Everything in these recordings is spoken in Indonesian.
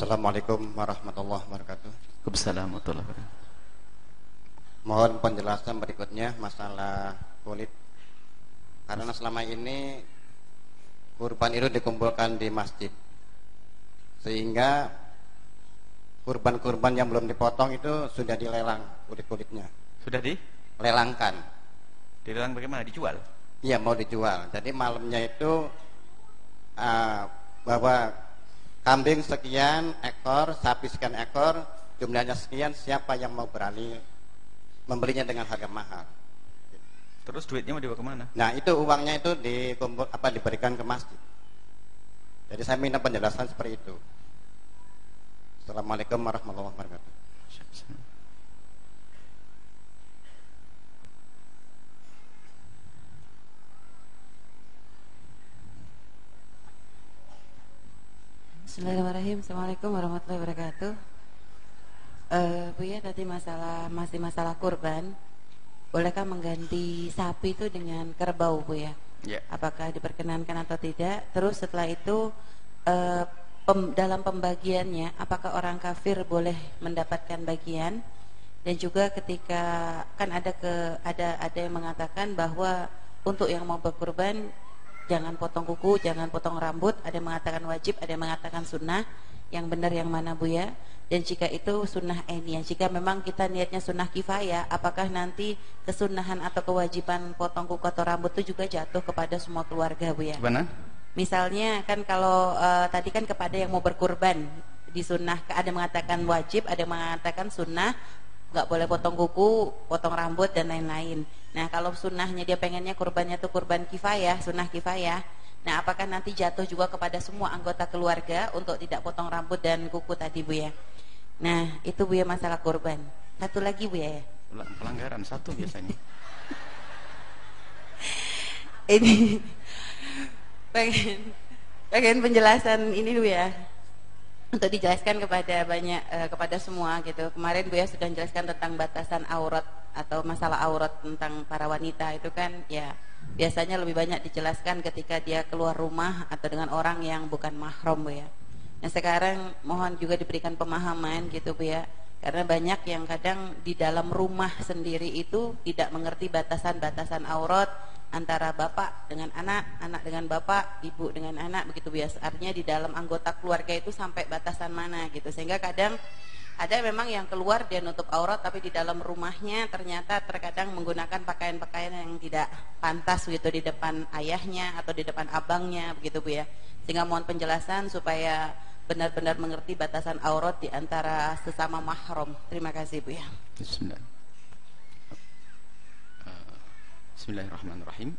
Assalamualaikum warahmatullahi wabarakatuh. Waalaikumsalam warahmatullahi wabarakatuh. Mohon penjelasan berikutnya masalah kulit. Karena selama ini kurban itu dikumpulkan di masjid. Sehingga kurban-kurban yang belum dipotong itu sudah dilelang kulit-kulitnya. Sudah di? Lelangkan. Dilelang bagaimana? Dijual? Iya mau dijual. Jadi malamnya itu uh, bahwa kambing sekian ekor, sapi sekian ekor, jumlahnya sekian, siapa yang mau berani membelinya dengan harga mahal. Terus duitnya mau dibawa ke mana? Nah itu uangnya itu dikumpul apa diberikan ke masjid. Jadi saya minta penjelasan seperti itu. Assalamualaikum warahmatullahi wabarakatuh. Bismillahirrahmanirrahim. Assalamualaikum warahmatullahi wabarakatuh. Uh, Bu ya tadi masalah masih masalah kurban. Bolehkah mengganti sapi itu dengan kerbau Bu ya? Ya. Apakah diperkenankan atau tidak? Terus setelah itu uh, pem, dalam pembagiannya apakah orang kafir boleh mendapatkan bagian? Dan juga ketika kan ada ke ada ada yang mengatakan bahwa untuk yang mau berkurban jangan potong kuku, jangan potong rambut. Ada yang mengatakan wajib, ada yang mengatakan sunnah. Yang benar yang mana bu ya? Dan jika itu sunnah ini, jika memang kita niatnya sunnah kifayah, apakah nanti kesunahan atau kewajiban potong kuku atau rambut itu juga jatuh kepada semua keluarga bu ya? Gimana? Misalnya kan kalau uh, tadi kan kepada yang mau berkurban di sunnah, ada yang mengatakan wajib, ada yang mengatakan sunnah, nggak boleh potong kuku, potong rambut dan lain-lain. Nah kalau sunnahnya dia pengennya kurbannya tuh kurban kifayah, sunnah kifayah. Nah apakah nanti jatuh juga kepada semua anggota keluarga untuk tidak potong rambut dan kuku tadi bu ya? Nah itu bu ya masalah kurban. Satu lagi bu ya. Pelanggaran satu biasanya. ini pengen pengen penjelasan ini bu ya untuk dijelaskan kepada banyak uh, kepada semua gitu. Kemarin Buya sudah menjelaskan tentang batasan aurat atau masalah aurat tentang para wanita itu kan ya biasanya lebih banyak dijelaskan ketika dia keluar rumah atau dengan orang yang bukan mahram Bu ya. Nah, sekarang mohon juga diberikan pemahaman gitu Bu ya. Karena banyak yang kadang di dalam rumah sendiri itu tidak mengerti batasan-batasan aurat antara bapak dengan anak, anak dengan bapak, ibu dengan anak begitu biasa. Artinya di dalam anggota keluarga itu sampai batasan mana gitu. Sehingga kadang ada memang yang keluar dia nutup aurat tapi di dalam rumahnya ternyata terkadang menggunakan pakaian-pakaian yang tidak pantas gitu di depan ayahnya atau di depan abangnya begitu Bu ya. Sehingga mohon penjelasan supaya benar-benar mengerti batasan aurat di antara sesama mahram. Terima kasih Bu ya. Bismillah. Bismillahirrahmanirrahim.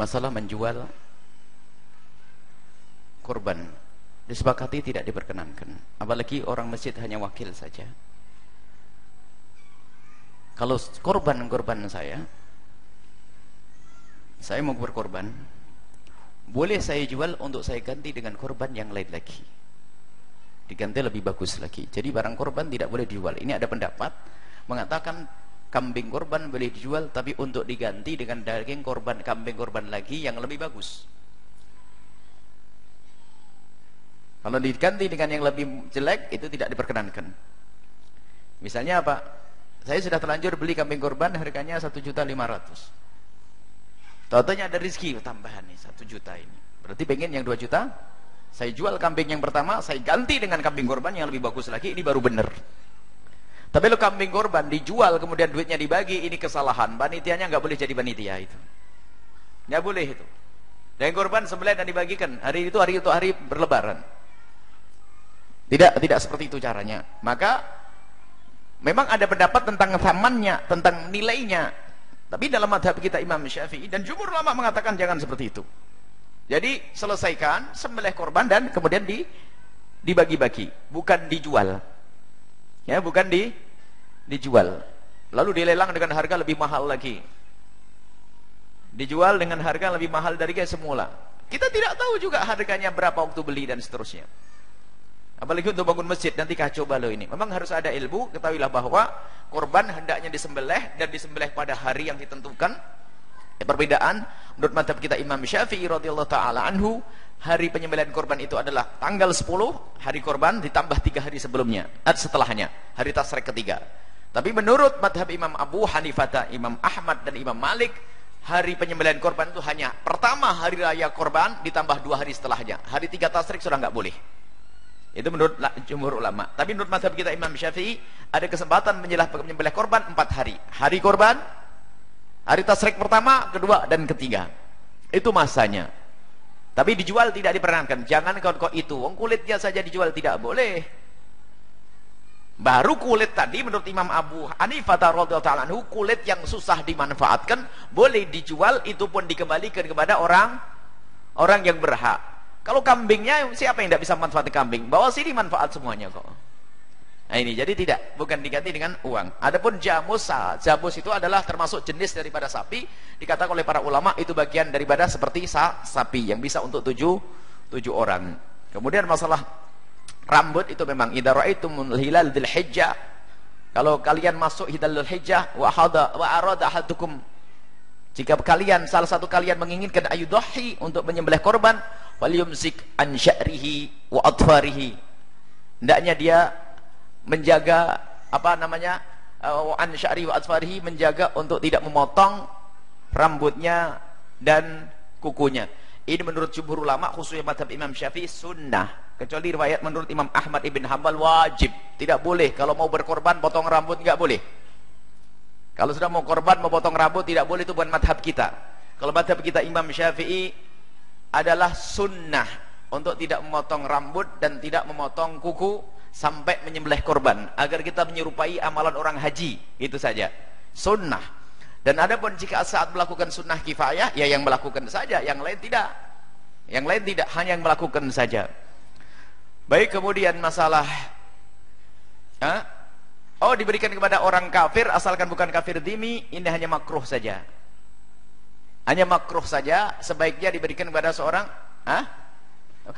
Masalah menjual korban disepakati tidak diperkenankan. Apalagi orang masjid hanya wakil saja. Kalau korban-korban saya, saya mau berkorban, boleh saya jual untuk saya ganti dengan korban yang lain lagi. Diganti lebih bagus lagi. Jadi barang korban tidak boleh dijual. Ini ada pendapat mengatakan kambing korban boleh dijual tapi untuk diganti dengan daging korban kambing korban lagi yang lebih bagus. Kalau diganti dengan yang lebih jelek itu tidak diperkenankan. Misalnya apa? Saya sudah terlanjur beli kambing korban harganya satu juta lima ratus. Totonya ada rezeki tambahan nih satu juta ini. Berarti pengen yang dua juta? Saya jual kambing yang pertama saya ganti dengan kambing korban yang lebih bagus lagi ini baru benar tapi kalau kambing korban dijual kemudian duitnya dibagi, ini kesalahan. Panitianya nggak boleh jadi panitia itu. Nggak boleh itu. Dan korban sembelih dan dibagikan. Hari itu hari itu hari berlebaran. Tidak tidak seperti itu caranya. Maka memang ada pendapat tentang tamannya, tentang nilainya. Tapi dalam madhab kita Imam Syafi'i dan jumhur ulama mengatakan jangan seperti itu. Jadi selesaikan sembelih korban dan kemudian di dibagi-bagi, bukan dijual ya bukan di dijual. Lalu dilelang dengan harga lebih mahal lagi. Dijual dengan harga lebih mahal dari semula. Kita tidak tahu juga harganya berapa waktu beli dan seterusnya. Apalagi untuk bangun masjid nanti kacau balau ini. Memang harus ada ilmu ketahuilah bahwa korban hendaknya disembelih dan disembelih pada hari yang ditentukan. Ya, perbedaan menurut madhab kita Imam Syafi'i radhiyallahu taala anhu hari penyembelihan korban itu adalah tanggal 10 hari korban ditambah tiga hari sebelumnya dan setelahnya hari tasrek ketiga. Tapi menurut madhab Imam Abu Hanifah Imam Ahmad dan Imam Malik hari penyembelihan korban itu hanya pertama hari raya korban ditambah dua hari setelahnya. Hari tiga tasrik sudah nggak boleh. Itu menurut jumhur ulama. Tapi menurut madhab kita Imam Syafi'i ada kesempatan menyelah penyembelih korban empat hari. Hari korban hari tasrik pertama kedua dan ketiga. Itu masanya tapi dijual tidak diperkenankan jangan kau kau itu wong kulitnya saja dijual tidak boleh Baru kulit tadi menurut Imam Abu Hanifah radhiyallahu anhu kulit yang susah dimanfaatkan boleh dijual itu pun dikembalikan kepada orang orang yang berhak. Kalau kambingnya siapa yang tidak bisa manfaat kambing? Bawa sini manfaat semuanya kok. Nah ini jadi tidak, bukan diganti dengan uang. Adapun jamus, jamus itu adalah termasuk jenis daripada sapi. Dikatakan oleh para ulama itu bagian daripada seperti sa, sapi yang bisa untuk tujuh, tujuh orang. Kemudian masalah rambut itu memang idza raaitumul hilal dzil hijjah kalau kalian masuk hilal hijjah wa hada wa arada jika kalian salah satu kalian menginginkan ayudahi untuk menyembelih korban walyumsik an sya'rihi wa atfarihi hendaknya dia menjaga apa namanya uh, an sya'rihi wa atfarihi menjaga untuk tidak memotong rambutnya dan kukunya ini menurut jumhur ulama khususnya madhab Imam Syafi'i sunnah. Kecuali riwayat menurut Imam Ahmad ibn Hambal wajib. Tidak boleh. Kalau mau berkorban potong rambut nggak boleh. Kalau sudah mau korban mau potong rambut tidak boleh itu bukan madhab kita. Kalau madhab kita Imam Syafi'i adalah sunnah untuk tidak memotong rambut dan tidak memotong kuku sampai menyembelih korban agar kita menyerupai amalan orang haji itu saja sunnah dan ada pun jika saat melakukan sunnah kifayah, ya yang melakukan saja, yang lain tidak. Yang lain tidak, hanya yang melakukan saja. Baik kemudian masalah ha? Oh diberikan kepada orang kafir asalkan bukan kafir dimi, ini hanya makruh saja. Hanya makruh saja, sebaiknya diberikan kepada seorang ha?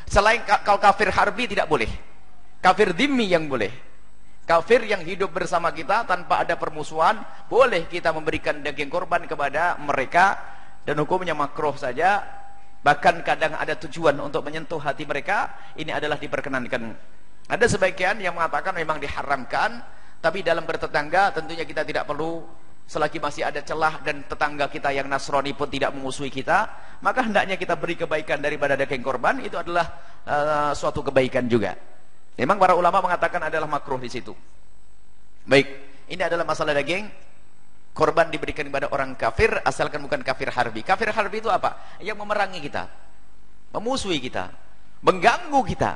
Selain kalau kafir harbi tidak boleh. Kafir dimi yang boleh. Kafir yang hidup bersama kita tanpa ada permusuhan boleh kita memberikan daging korban kepada mereka dan hukumnya makruh saja. Bahkan kadang ada tujuan untuk menyentuh hati mereka ini adalah diperkenankan. Ada sebagian yang mengatakan memang diharamkan tapi dalam bertetangga tentunya kita tidak perlu. Selagi masih ada celah dan tetangga kita yang Nasrani pun tidak memusuhi kita maka hendaknya kita beri kebaikan daripada daging korban. Itu adalah uh, suatu kebaikan juga Memang para ulama mengatakan adalah makruh di situ. Baik, ini adalah masalah daging. Korban diberikan kepada orang kafir asalkan bukan kafir harbi. Kafir harbi itu apa? Yang memerangi kita, memusuhi kita, mengganggu kita.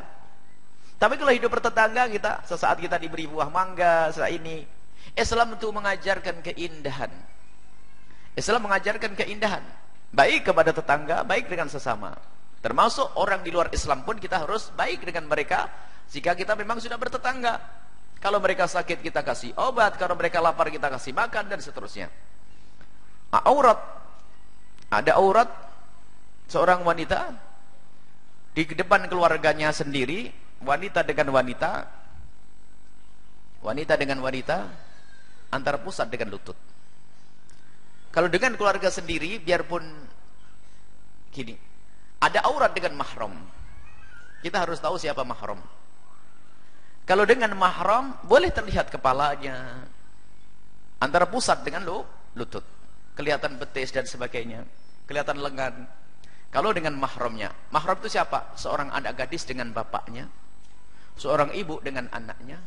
Tapi kalau hidup bertetangga kita, sesaat kita diberi buah mangga, saat ini Islam itu mengajarkan keindahan. Islam mengajarkan keindahan, baik kepada tetangga, baik dengan sesama. Termasuk orang di luar Islam pun kita harus baik dengan mereka jika kita memang sudah bertetangga. Kalau mereka sakit kita kasih obat, kalau mereka lapar kita kasih makan dan seterusnya. Aurat. Ada aurat seorang wanita di depan keluarganya sendiri, wanita dengan wanita, wanita dengan wanita antara pusat dengan lutut. Kalau dengan keluarga sendiri biarpun gini, ada aurat dengan mahram. Kita harus tahu siapa mahram. Kalau dengan mahram boleh terlihat kepalanya antara pusat dengan lu, lutut. Kelihatan betis dan sebagainya. Kelihatan lengan. Kalau dengan mahramnya, mahram itu siapa? Seorang anak gadis dengan bapaknya, seorang ibu dengan anaknya,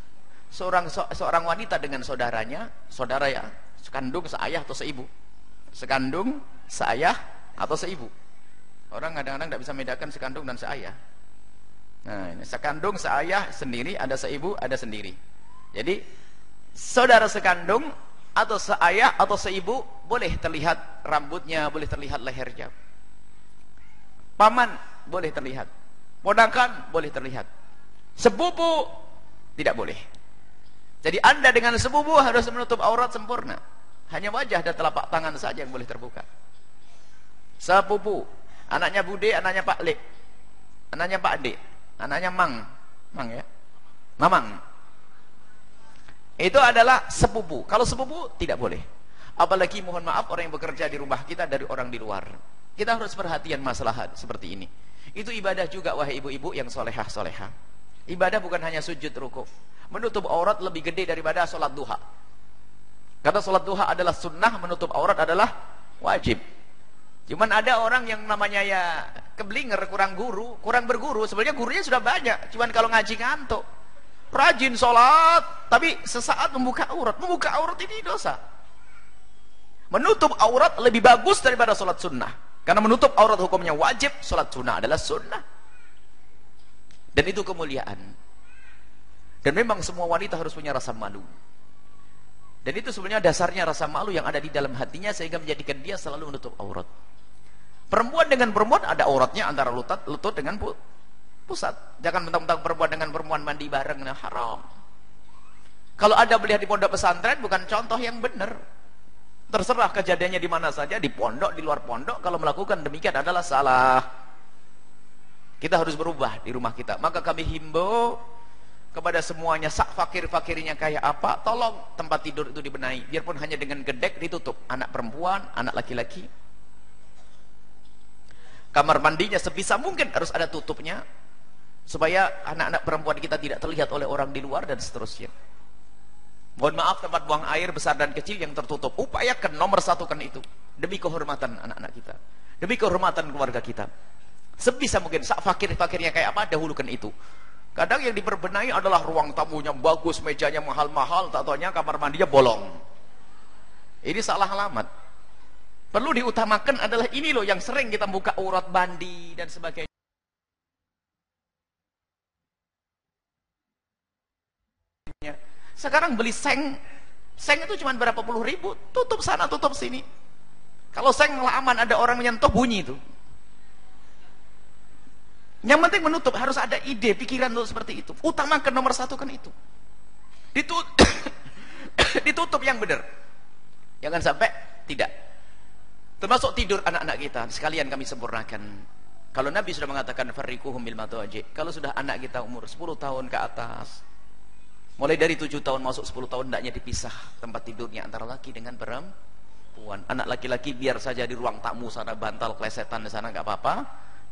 seorang seorang wanita dengan saudaranya, saudara ya, sekandung, seayah atau seibu. Sekandung, seayah atau seibu. Orang kadang-kadang tidak bisa membedakan sekandung dan seayah. Nah, ini sekandung, seayah sendiri, ada seibu, ada sendiri. Jadi saudara sekandung atau seayah atau seibu boleh terlihat rambutnya, boleh terlihat lehernya. Paman boleh terlihat. Ponakan boleh terlihat. Sepupu tidak boleh. Jadi Anda dengan sepupu harus menutup aurat sempurna. Hanya wajah dan telapak tangan saja yang boleh terbuka. Sepupu, anaknya Bude, anaknya Pak Lek. Anaknya Pak Ade anaknya Mang Mang ya Mamang itu adalah sepupu kalau sepupu tidak boleh apalagi mohon maaf orang yang bekerja di rumah kita dari orang di luar kita harus perhatian masalah seperti ini Itu ibadah juga wahai ibu-ibu yang solehah solehah. Ibadah bukan hanya sujud ruku. Menutup aurat lebih gede daripada sholat duha. Karena sholat duha adalah sunnah, menutup aurat adalah wajib. Cuman ada orang yang namanya ya keblinger, kurang guru, kurang berguru. Sebenarnya gurunya sudah banyak. Cuman kalau ngaji ngantuk. Rajin sholat, tapi sesaat membuka aurat. Membuka aurat ini dosa. Menutup aurat lebih bagus daripada sholat sunnah. Karena menutup aurat hukumnya wajib, sholat sunnah adalah sunnah. Dan itu kemuliaan. Dan memang semua wanita harus punya rasa malu. Dan itu sebenarnya dasarnya rasa malu yang ada di dalam hatinya sehingga menjadikan dia selalu menutup aurat. Perempuan dengan perempuan ada auratnya antara lutut, lutut dengan pusat. Jangan mentang-mentang perempuan dengan perempuan mandi bareng, nah haram. Kalau ada melihat di pondok pesantren bukan contoh yang benar. Terserah kejadiannya di mana saja, di pondok, di luar pondok, kalau melakukan demikian adalah salah. Kita harus berubah di rumah kita. Maka kami himbau kepada semuanya, sak fakir-fakirnya kayak apa, tolong tempat tidur itu dibenahi. Biarpun hanya dengan gedek ditutup. Anak perempuan, anak laki-laki. Kamar mandinya sebisa mungkin harus ada tutupnya. Supaya anak-anak perempuan kita tidak terlihat oleh orang di luar dan seterusnya. Mohon maaf tempat buang air besar dan kecil yang tertutup. Upayakan nomor satu kan itu. Demi kehormatan anak-anak kita. Demi kehormatan keluarga kita. Sebisa mungkin. Sak fakir-fakirnya kayak apa, dahulukan itu. Kadang yang diperbenahi adalah ruang tamunya bagus, mejanya mahal-mahal, tak taunya kamar mandinya bolong. Ini salah alamat. Perlu diutamakan adalah ini loh yang sering kita buka urat bandi dan sebagainya. Sekarang beli seng, seng itu cuma berapa puluh ribu, tutup sana, tutup sini. Kalau seng aman, ada orang menyentuh bunyi itu. Yang penting menutup, harus ada ide, pikiran untuk seperti itu. Utamakan nomor satu kan itu. Ditutup, ditutup yang benar. Jangan sampai tidak. Termasuk tidur anak-anak kita, sekalian kami sempurnakan. Kalau Nabi sudah mengatakan farikuhum bil Kalau sudah anak kita umur 10 tahun ke atas, Mulai dari tujuh tahun masuk sepuluh tahun hendaknya dipisah tempat tidurnya antara laki dengan perempuan. Anak laki-laki biar saja di ruang tamu sana bantal klesetan di sana nggak apa-apa,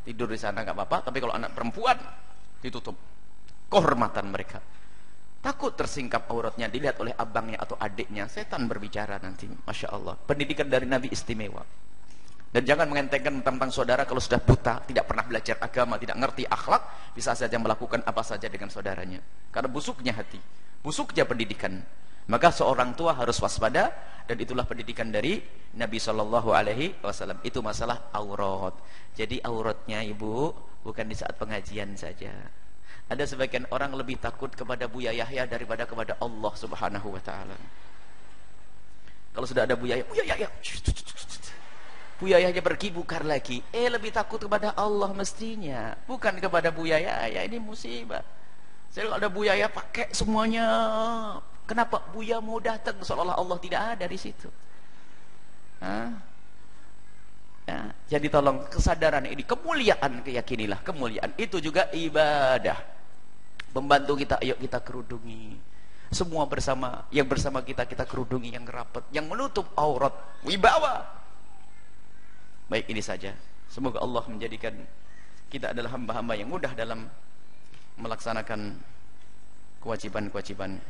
tidur di sana nggak apa-apa. Tapi kalau anak perempuan ditutup kehormatan mereka. Takut tersingkap auratnya dilihat oleh abangnya atau adiknya. Setan berbicara nanti, masya Allah. Pendidikan dari Nabi istimewa. Dan jangan mengentengkan tentang saudara kalau sudah buta, tidak pernah belajar agama, tidak ngerti akhlak, bisa saja melakukan apa saja dengan saudaranya. Karena busuknya hati, busuknya pendidikan. Maka seorang tua harus waspada dan itulah pendidikan dari Nabi Shallallahu Alaihi Wasallam. Itu masalah aurat. Jadi auratnya ibu bukan di saat pengajian saja. Ada sebagian orang lebih takut kepada Buya Yahya daripada kepada Allah Subhanahu Wa Taala. Kalau sudah ada Buya Yahya, Buya Yahya, Buya Yahya pergi bukar lagi. Eh lebih takut kepada Allah mestinya, bukan kepada Buya Yahya. Ini musibah. Saya kalau ada Buya Yahya pakai semuanya. Kenapa Buya mau datang seolah-olah Allah tidak ada di situ? Hah? Jadi tolong kesadaran ini kemuliaan keyakinilah kemuliaan. Itu juga ibadah. Membantu kita ayo kita kerudungi. Semua bersama yang bersama kita kita kerudungi. Yang rapat yang menutup aurat wibawa. Baik ini saja. Semoga Allah menjadikan kita adalah hamba-hamba yang mudah dalam melaksanakan kewajiban-kewajiban